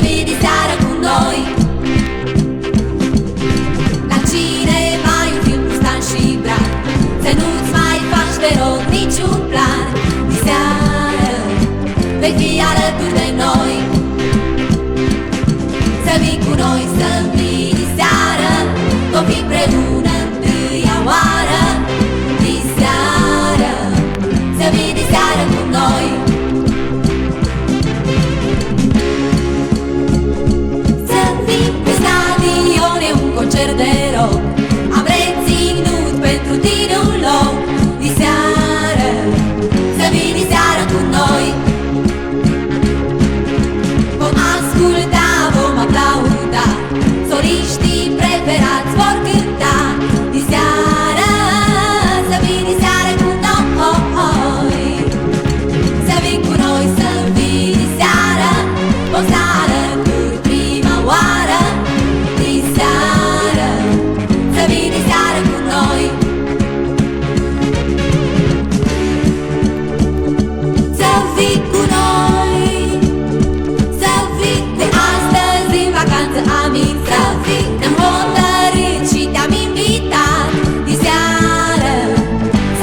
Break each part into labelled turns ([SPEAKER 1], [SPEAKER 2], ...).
[SPEAKER 1] vida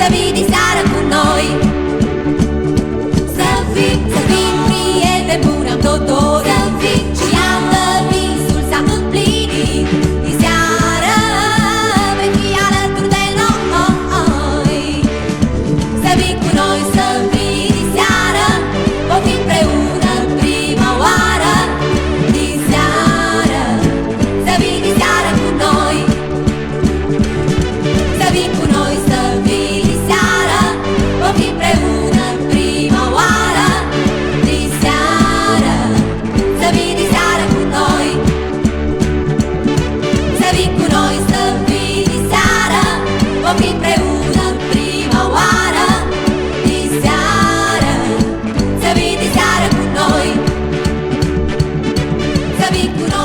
[SPEAKER 1] la vida y vi.